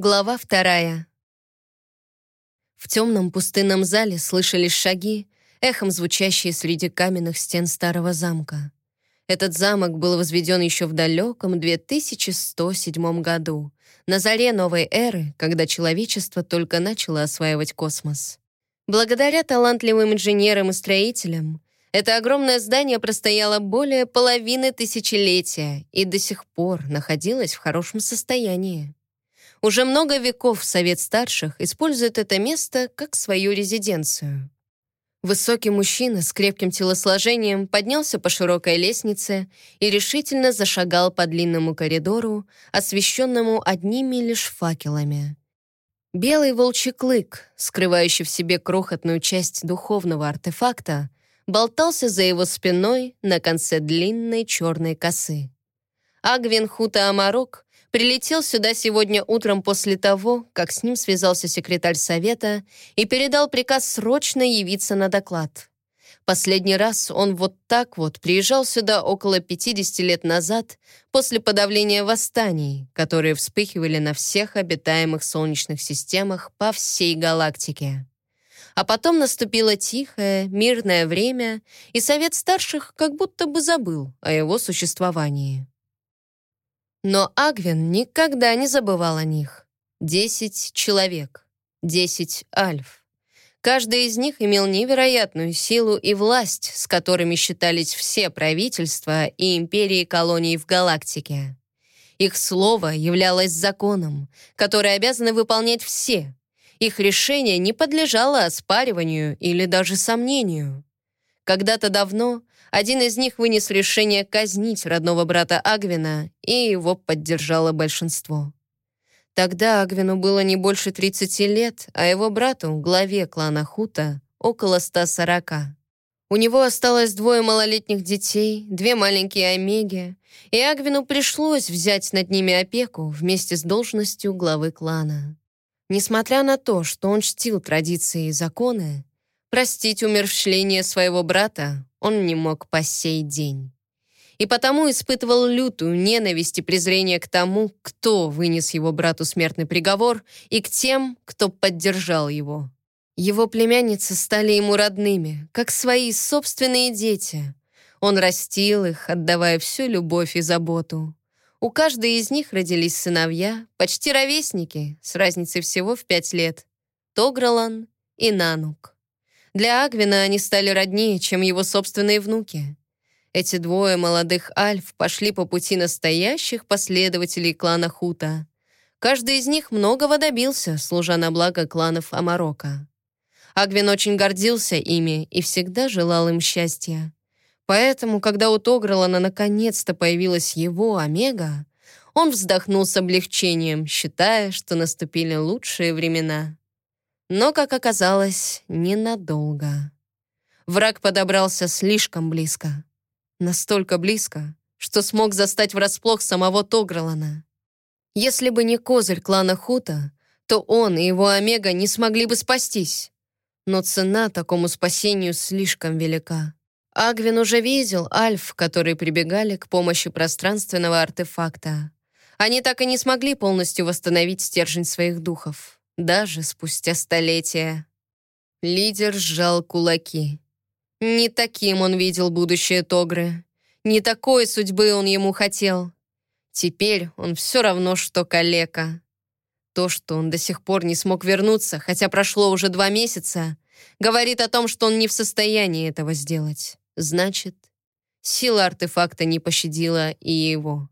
Глава вторая. В темном пустынном зале слышались шаги, эхом звучащие среди каменных стен старого замка. Этот замок был возведен еще в далеком 2107 году, на заре новой эры, когда человечество только начало осваивать космос. Благодаря талантливым инженерам и строителям, это огромное здание простояло более половины тысячелетия и до сих пор находилось в хорошем состоянии. Уже много веков Совет Старших использует это место как свою резиденцию. Высокий мужчина с крепким телосложением поднялся по широкой лестнице и решительно зашагал по длинному коридору, освещенному одними лишь факелами. Белый волчий клык, скрывающий в себе крохотную часть духовного артефакта, болтался за его спиной на конце длинной черной косы. Агвин Хута Амарок прилетел сюда сегодня утром после того, как с ним связался секретарь совета и передал приказ срочно явиться на доклад. Последний раз он вот так вот приезжал сюда около 50 лет назад после подавления восстаний, которые вспыхивали на всех обитаемых солнечных системах по всей галактике. А потом наступило тихое, мирное время, и Совет Старших как будто бы забыл о его существовании. Но Агвин никогда не забывал о них. Десять человек, десять альф. Каждый из них имел невероятную силу и власть, с которыми считались все правительства и империи колоний в галактике. Их слово являлось законом, который обязаны выполнять все, их решение не подлежало оспариванию или даже сомнению. Когда-то давно один из них вынес решение казнить родного брата Агвина, и его поддержало большинство. Тогда Агвину было не больше 30 лет, а его брату, главе клана Хута, около 140. У него осталось двое малолетних детей, две маленькие Омеги, и Агвину пришлось взять над ними опеку вместе с должностью главы клана. Несмотря на то, что он чтил традиции и законы, простить умерщвление своего брата он не мог по сей день. И потому испытывал лютую ненависть и презрение к тому, кто вынес его брату смертный приговор, и к тем, кто поддержал его. Его племянницы стали ему родными, как свои собственные дети. Он растил их, отдавая всю любовь и заботу. У каждой из них родились сыновья, почти ровесники, с разницей всего в пять лет. Тогралан и Нанук. Для Агвина они стали роднее, чем его собственные внуки. Эти двое молодых альф пошли по пути настоящих последователей клана Хута. Каждый из них многого добился, служа на благо кланов Амарока. Агвин очень гордился ими и всегда желал им счастья. Поэтому, когда у Тогралана наконец-то появилась его Омега, он вздохнул с облегчением, считая, что наступили лучшие времена. Но, как оказалось, ненадолго. Враг подобрался слишком близко. Настолько близко, что смог застать врасплох самого Тогралана. Если бы не козырь клана Хута, то он и его Омега не смогли бы спастись. Но цена такому спасению слишком велика. Агвин уже видел альф, которые прибегали к помощи пространственного артефакта. Они так и не смогли полностью восстановить стержень своих духов, даже спустя столетия. Лидер сжал кулаки. Не таким он видел будущее Тогры. Не такой судьбы он ему хотел. Теперь он все равно, что калека. То, что он до сих пор не смог вернуться, хотя прошло уже два месяца, говорит о том, что он не в состоянии этого сделать. Значит, сила артефакта не пощадила и его.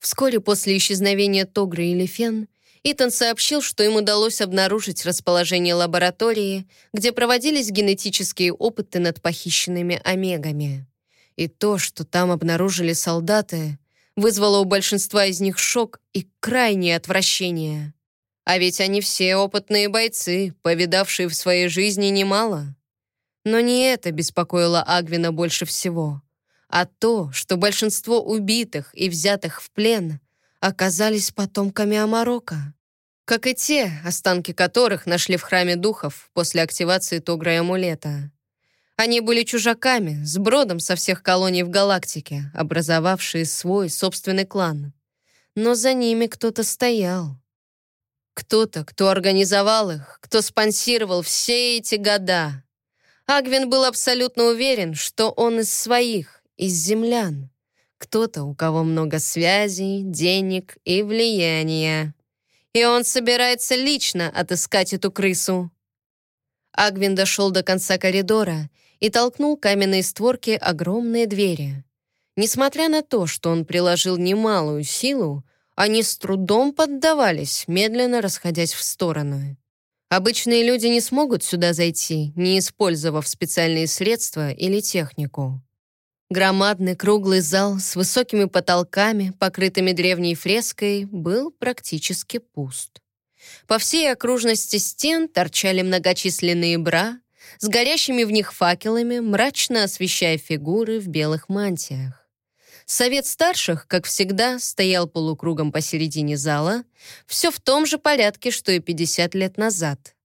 Вскоре после исчезновения Тогры и Лефен Итан сообщил, что им удалось обнаружить расположение лаборатории, где проводились генетические опыты над похищенными омегами. И то, что там обнаружили солдаты, вызвало у большинства из них шок и крайнее отвращение. А ведь они все опытные бойцы, повидавшие в своей жизни немало. Но не это беспокоило Агвина больше всего, а то, что большинство убитых и взятых в плен оказались потомками Амарока, как и те, останки которых нашли в храме духов после активации Тогра и амулета. Они были чужаками, с бродом со всех колоний в галактике, образовавшие свой собственный клан. Но за ними кто-то стоял. Кто-то, кто организовал их, кто спонсировал все эти года. Агвин был абсолютно уверен, что он из своих, из землян. Кто-то, у кого много связей, денег и влияния. И он собирается лично отыскать эту крысу. Агвин дошел до конца коридора и толкнул каменные створки огромные двери. Несмотря на то, что он приложил немалую силу, они с трудом поддавались, медленно расходясь в стороны. Обычные люди не смогут сюда зайти, не использовав специальные средства или технику. Громадный круглый зал с высокими потолками, покрытыми древней фреской, был практически пуст. По всей окружности стен торчали многочисленные бра с горящими в них факелами, мрачно освещая фигуры в белых мантиях. Совет старших, как всегда, стоял полукругом посередине зала, все в том же порядке, что и 50 лет назад.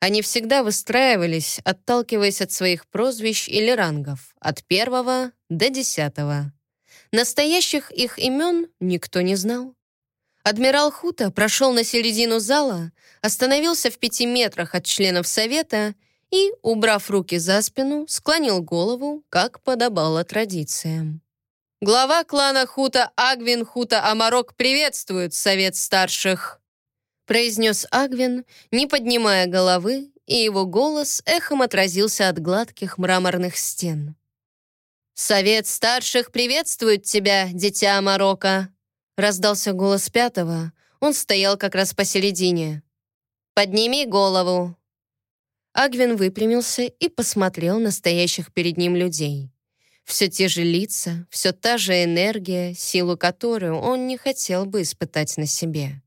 Они всегда выстраивались, отталкиваясь от своих прозвищ или рангов, от первого до десятого. Настоящих их имен никто не знал. Адмирал Хута прошел на середину зала, остановился в пяти метрах от членов совета и, убрав руки за спину, склонил голову, как подобало традициям. Глава клана Хута Агвин Хута Амарок приветствует совет старших произнес Агвин, не поднимая головы, и его голос эхом отразился от гладких мраморных стен. «Совет старших приветствует тебя, дитя Марокко!» раздался голос пятого. Он стоял как раз посередине. «Подними голову!» Агвин выпрямился и посмотрел на стоящих перед ним людей. Все те же лица, все та же энергия, силу которой он не хотел бы испытать на себе.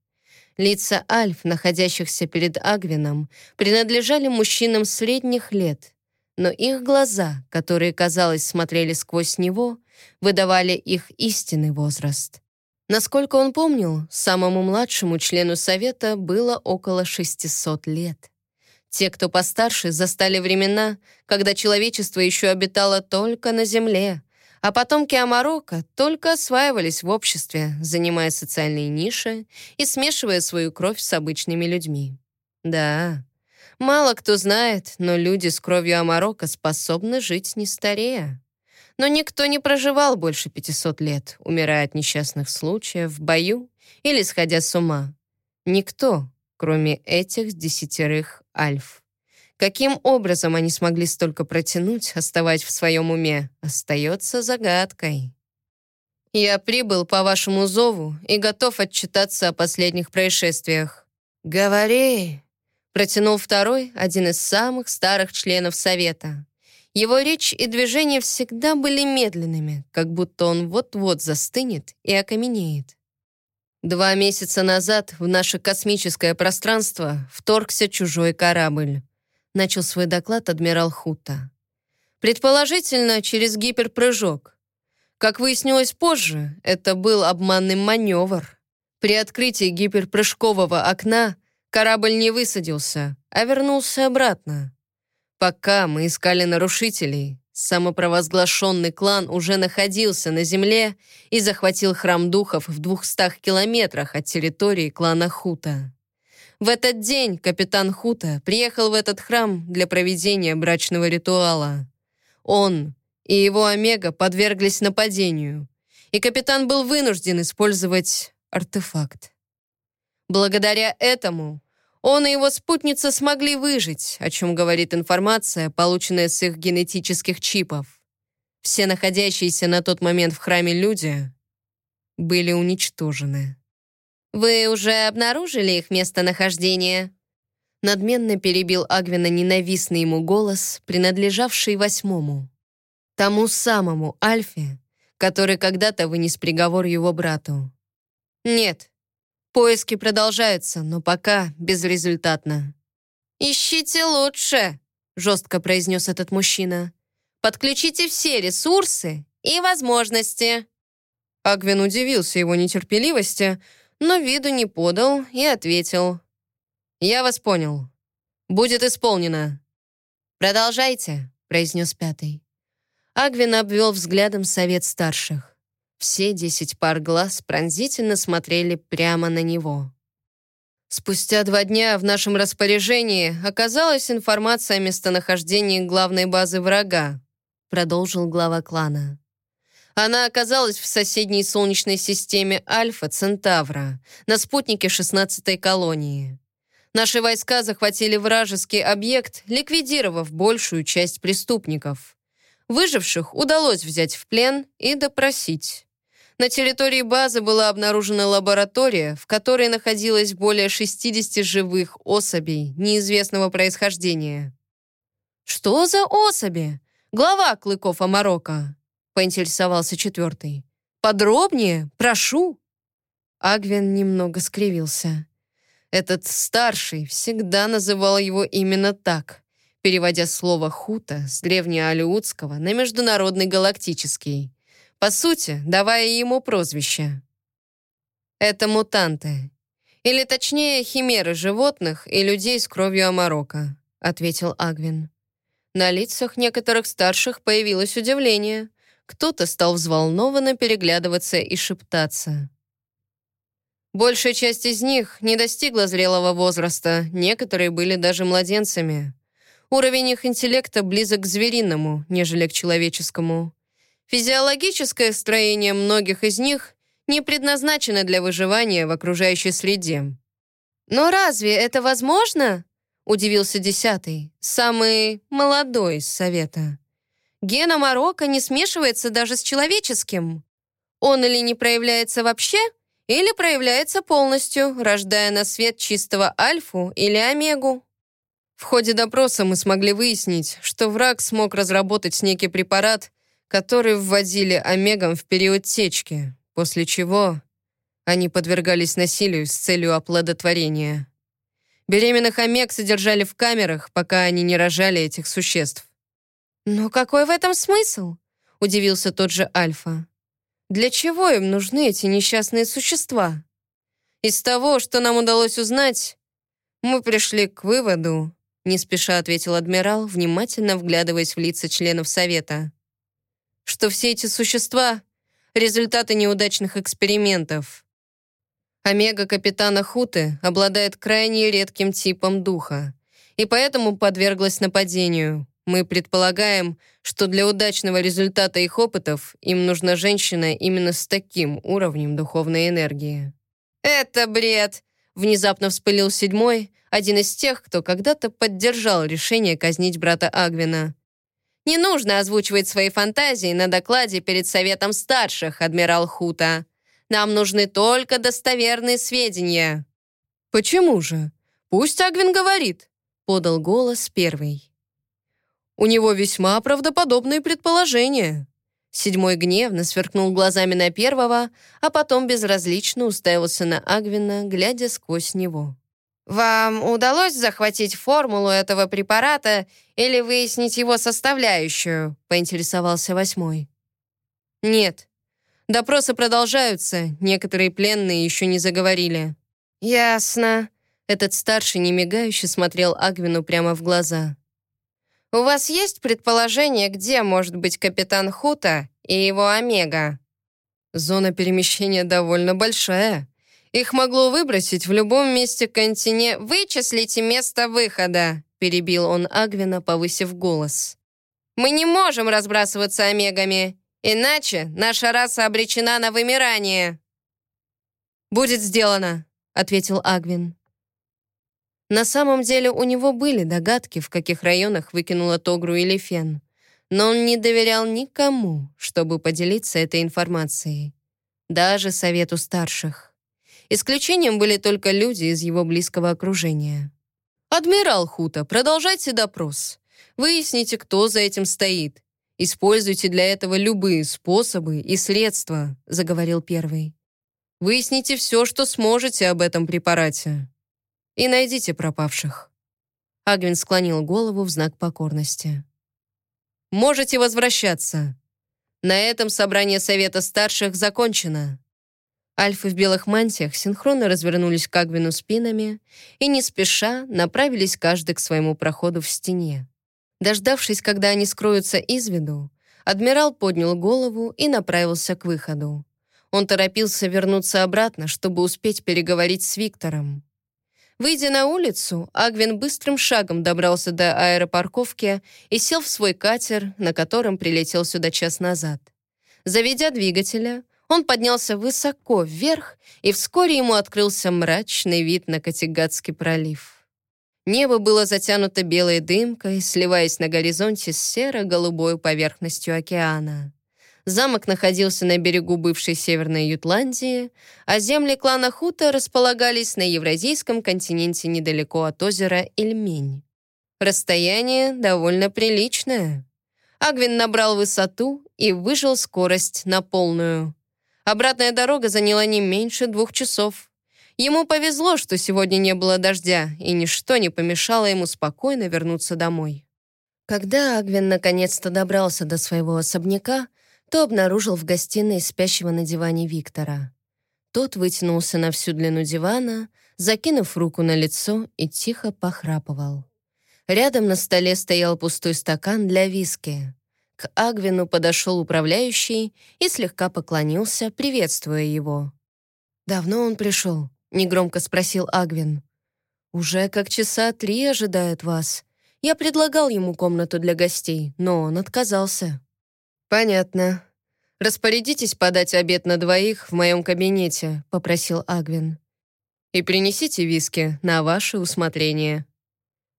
Лица альф, находящихся перед Агвином, принадлежали мужчинам средних лет, но их глаза, которые, казалось, смотрели сквозь него, выдавали их истинный возраст. Насколько он помнил, самому младшему члену Совета было около 600 лет. Те, кто постарше, застали времена, когда человечество еще обитало только на Земле, а потомки Амарока только осваивались в обществе, занимая социальные ниши и смешивая свою кровь с обычными людьми. Да, мало кто знает, но люди с кровью Амарока способны жить не старея. Но никто не проживал больше 500 лет, умирая от несчастных случаев в бою или сходя с ума. Никто, кроме этих десятерых альф. Каким образом они смогли столько протянуть, оставаясь в своем уме, остается загадкой. «Я прибыл по вашему зову и готов отчитаться о последних происшествиях». «Говори», — протянул второй, один из самых старых членов Совета. Его речь и движения всегда были медленными, как будто он вот-вот застынет и окаменеет. Два месяца назад в наше космическое пространство вторгся чужой корабль начал свой доклад адмирал Хута. Предположительно, через гиперпрыжок. Как выяснилось позже, это был обманный маневр. При открытии гиперпрыжкового окна корабль не высадился, а вернулся обратно. Пока мы искали нарушителей, самопровозглашенный клан уже находился на земле и захватил храм духов в двухстах километрах от территории клана Хута. В этот день капитан Хута приехал в этот храм для проведения брачного ритуала. Он и его Омега подверглись нападению, и капитан был вынужден использовать артефакт. Благодаря этому он и его спутница смогли выжить, о чем говорит информация, полученная с их генетических чипов. Все находящиеся на тот момент в храме люди были уничтожены. «Вы уже обнаружили их местонахождение?» Надменно перебил Агвина ненавистный ему голос, принадлежавший восьмому. Тому самому Альфе, который когда-то вынес приговор его брату. «Нет, поиски продолжаются, но пока безрезультатно». «Ищите лучше», — жестко произнес этот мужчина. «Подключите все ресурсы и возможности». Агвин удивился его нетерпеливости, но виду не подал и ответил. «Я вас понял. Будет исполнено». «Продолжайте», — произнес пятый. Агвин обвел взглядом совет старших. Все десять пар глаз пронзительно смотрели прямо на него. Спустя два дня в нашем распоряжении оказалась информация о местонахождении главной базы врага, продолжил глава клана. Она оказалась в соседней солнечной системе Альфа Центавра, на спутнике 16-й колонии. Наши войска захватили вражеский объект, ликвидировав большую часть преступников. Выживших удалось взять в плен и допросить. На территории базы была обнаружена лаборатория, в которой находилось более 60 живых особей неизвестного происхождения. «Что за особи? Глава Клыков Амарока?» — поинтересовался четвертый. «Подробнее, прошу». Агвин немного скривился. Этот старший всегда называл его именно так, переводя слово «хута» с древнеалиутского на международный галактический. По сути, давая ему прозвище. Это мутанты. Или точнее, химеры животных и людей с кровью Амарока, ответил Агвин. На лицах некоторых старших появилось удивление. Кто-то стал взволнованно переглядываться и шептаться. Большая часть из них не достигла зрелого возраста, некоторые были даже младенцами. Уровень их интеллекта близок к звериному, нежели к человеческому. Физиологическое строение многих из них не предназначено для выживания в окружающей среде. «Но разве это возможно?» — удивился десятый, самый молодой из совета. «Гена Марокко не смешивается даже с человеческим. Он или не проявляется вообще, или проявляется полностью, рождая на свет чистого альфу или омегу. В ходе допроса мы смогли выяснить, что враг смог разработать некий препарат, который вводили омегам в период течки, после чего они подвергались насилию с целью оплодотворения. Беременных омег содержали в камерах, пока они не рожали этих существ. «Но какой в этом смысл?» — удивился тот же Альфа. Для чего им нужны эти несчастные существа? Из того, что нам удалось узнать, мы пришли к выводу, не спеша ответил адмирал, внимательно вглядываясь в лица членов Совета, что все эти существа — результаты неудачных экспериментов. Омега капитана Хуты обладает крайне редким типом духа и поэтому подверглась нападению. Мы предполагаем, что для удачного результата их опытов им нужна женщина именно с таким уровнем духовной энергии. «Это бред!» — внезапно вспылил седьмой, один из тех, кто когда-то поддержал решение казнить брата Агвина. «Не нужно озвучивать свои фантазии на докладе перед Советом Старших, адмирал Хута. Нам нужны только достоверные сведения». «Почему же? Пусть Агвин говорит», — подал голос первый. У него весьма правдоподобные предположения». Седьмой гневно сверкнул глазами на первого, а потом безразлично уставился на Агвина, глядя сквозь него. «Вам удалось захватить формулу этого препарата или выяснить его составляющую?» — поинтересовался восьмой. «Нет. Допросы продолжаются, некоторые пленные еще не заговорили». «Ясно». Этот старший немигающе смотрел Агвину прямо в глаза. У вас есть предположение, где может быть капитан Хута и его Омега? Зона перемещения довольно большая. Их могло выбросить в любом месте контине. Вычислите место выхода, перебил он Агвина, повысив голос. Мы не можем разбрасываться омегами, иначе наша раса обречена на вымирание. Будет сделано, ответил Агвин. На самом деле у него были догадки, в каких районах выкинула Тогру или Фен, но он не доверял никому, чтобы поделиться этой информацией. Даже совету старших. Исключением были только люди из его близкого окружения. «Адмирал Хута, продолжайте допрос. Выясните, кто за этим стоит. Используйте для этого любые способы и средства», — заговорил первый. «Выясните все, что сможете об этом препарате и найдите пропавших». Агвин склонил голову в знак покорности. «Можете возвращаться. На этом собрание Совета Старших закончено». Альфы в белых мантиях синхронно развернулись к Агвину спинами и не спеша направились каждый к своему проходу в стене. Дождавшись, когда они скроются из виду, адмирал поднял голову и направился к выходу. Он торопился вернуться обратно, чтобы успеть переговорить с Виктором. Выйдя на улицу, Агвин быстрым шагом добрался до аэропарковки и сел в свой катер, на котором прилетел сюда час назад. Заведя двигателя, он поднялся высоко вверх, и вскоре ему открылся мрачный вид на Категатский пролив. Небо было затянуто белой дымкой, сливаясь на горизонте с серо-голубой поверхностью океана. Замок находился на берегу бывшей Северной Ютландии, а земли клана Хута располагались на Евразийском континенте недалеко от озера Ильмень. Расстояние довольно приличное. Агвин набрал высоту и выжил скорость на полную. Обратная дорога заняла не меньше двух часов. Ему повезло, что сегодня не было дождя, и ничто не помешало ему спокойно вернуться домой. Когда Агвин наконец-то добрался до своего особняка, то обнаружил в гостиной спящего на диване Виктора. Тот вытянулся на всю длину дивана, закинув руку на лицо и тихо похрапывал. Рядом на столе стоял пустой стакан для виски. К Агвину подошел управляющий и слегка поклонился, приветствуя его. «Давно он пришел?» — негромко спросил Агвин. «Уже как часа три ожидает вас. Я предлагал ему комнату для гостей, но он отказался». «Понятно. Распорядитесь подать обед на двоих в моем кабинете», — попросил Агвин. «И принесите виски на ваше усмотрение».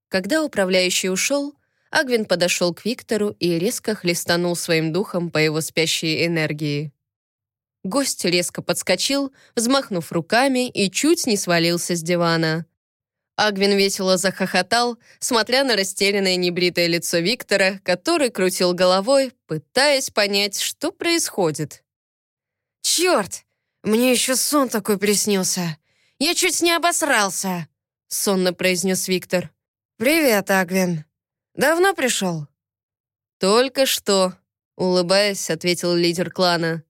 Когда управляющий ушел, Агвин подошел к Виктору и резко хлестанул своим духом по его спящей энергии. Гость резко подскочил, взмахнув руками, и чуть не свалился с дивана. Агвин весело захохотал, смотря на растерянное небритое лицо Виктора, который крутил головой, пытаясь понять, что происходит. «Черт! Мне еще сон такой приснился! Я чуть не обосрался!» — сонно произнес Виктор. «Привет, Агвин. Давно пришел?» «Только что», — улыбаясь, ответил лидер клана.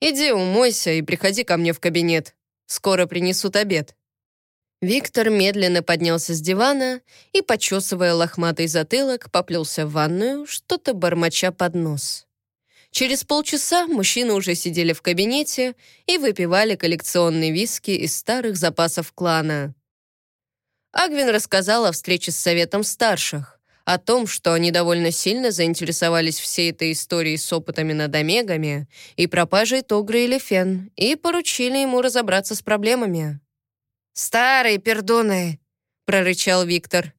«Иди умойся и приходи ко мне в кабинет. Скоро принесут обед». Виктор медленно поднялся с дивана и, почесывая лохматый затылок, поплелся в ванную, что-то бормоча под нос. Через полчаса мужчины уже сидели в кабинете и выпивали коллекционные виски из старых запасов клана. Агвин рассказал о встрече с советом старших, о том, что они довольно сильно заинтересовались всей этой историей с опытами над Омегами и пропажей Тогры или Фен, и поручили ему разобраться с проблемами. «Старые пердуны!» — прорычал Виктор.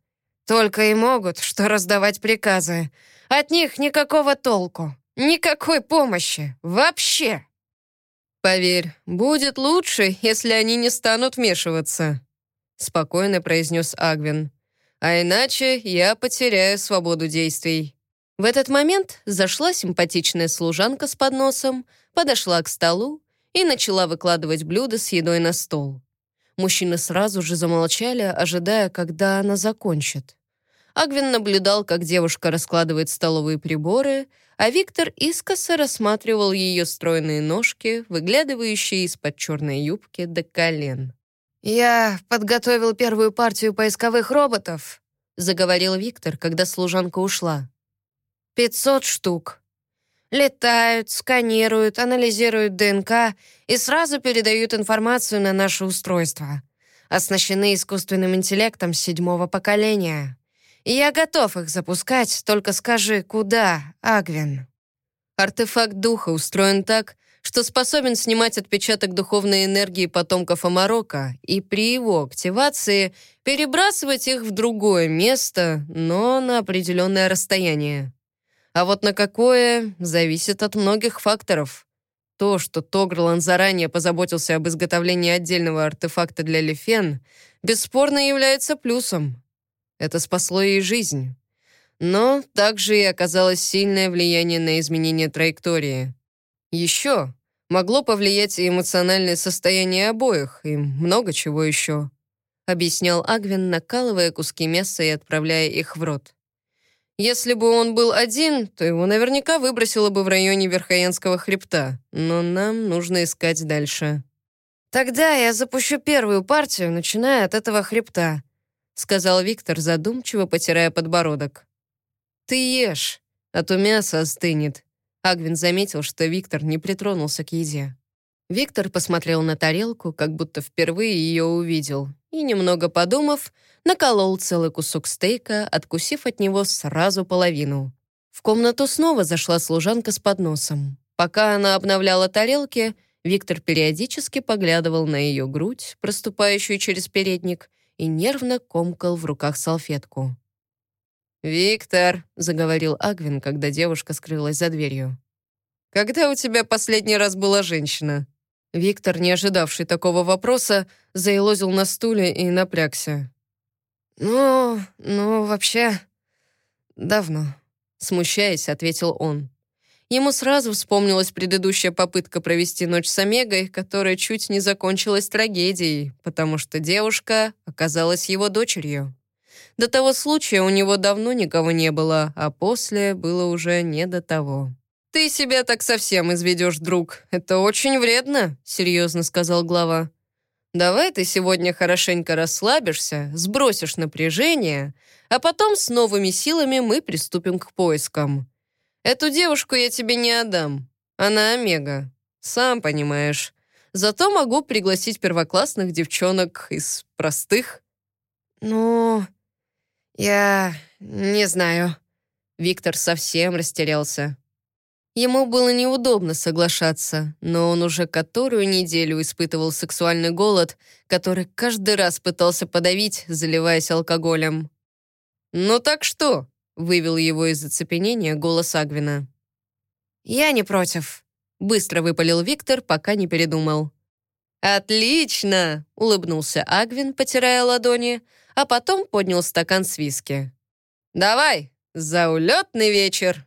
«Только и могут, что раздавать приказы. От них никакого толку, никакой помощи, вообще!» «Поверь, будет лучше, если они не станут вмешиваться», — спокойно произнес Агвин. «А иначе я потеряю свободу действий». В этот момент зашла симпатичная служанка с подносом, подошла к столу и начала выкладывать блюда с едой на стол. Мужчины сразу же замолчали, ожидая, когда она закончит. Агвин наблюдал, как девушка раскладывает столовые приборы, а Виктор искоса рассматривал ее стройные ножки, выглядывающие из-под черной юбки до колен. «Я подготовил первую партию поисковых роботов», заговорил Виктор, когда служанка ушла. «Пятьсот штук. Летают, сканируют, анализируют ДНК и сразу передают информацию на наше устройство. Оснащены искусственным интеллектом седьмого поколения. Я готов их запускать, только скажи, куда, Агвин?» Артефакт духа устроен так, что способен снимать отпечаток духовной энергии потомков Амарока и при его активации перебрасывать их в другое место, но на определенное расстояние. А вот на какое, зависит от многих факторов. То, что Тогрлан заранее позаботился об изготовлении отдельного артефакта для Лефен, бесспорно является плюсом. Это спасло ей жизнь. Но также и оказалось сильное влияние на изменение траектории. Еще могло повлиять и эмоциональное состояние обоих, и много чего еще, объяснял Агвин, накалывая куски мяса и отправляя их в рот. Если бы он был один, то его наверняка выбросило бы в районе Верхоянского хребта, но нам нужно искать дальше. «Тогда я запущу первую партию, начиная от этого хребта», сказал Виктор, задумчиво потирая подбородок. «Ты ешь, а то мясо остынет». Агвин заметил, что Виктор не притронулся к еде. Виктор посмотрел на тарелку, как будто впервые ее увидел, и, немного подумав, наколол целый кусок стейка, откусив от него сразу половину. В комнату снова зашла служанка с подносом. Пока она обновляла тарелки, Виктор периодически поглядывал на ее грудь, проступающую через передник, и нервно комкал в руках салфетку. «Виктор», — заговорил Агвин, когда девушка скрылась за дверью. «Когда у тебя последний раз была женщина?» Виктор, не ожидавший такого вопроса, заелозил на стуле и напрягся. «Ну, ну, вообще, давно», — смущаясь, ответил он. Ему сразу вспомнилась предыдущая попытка провести ночь с Омегой, которая чуть не закончилась трагедией, потому что девушка оказалась его дочерью. До того случая у него давно никого не было, а после было уже не до того. «Ты себя так совсем изведешь, друг. Это очень вредно», — серьезно сказал глава. «Давай ты сегодня хорошенько расслабишься, сбросишь напряжение, а потом с новыми силами мы приступим к поискам. Эту девушку я тебе не отдам. Она Омега. Сам понимаешь. Зато могу пригласить первоклассных девчонок из простых». «Ну, я не знаю». Виктор совсем растерялся. Ему было неудобно соглашаться, но он уже которую неделю испытывал сексуальный голод, который каждый раз пытался подавить, заливаясь алкоголем. «Ну так что?» Вывел его из оцепенения голос Агвина. «Я не против», — быстро выпалил Виктор, пока не передумал. «Отлично!» — улыбнулся Агвин, потирая ладони, а потом поднял стакан с виски. «Давай, за улетный вечер!»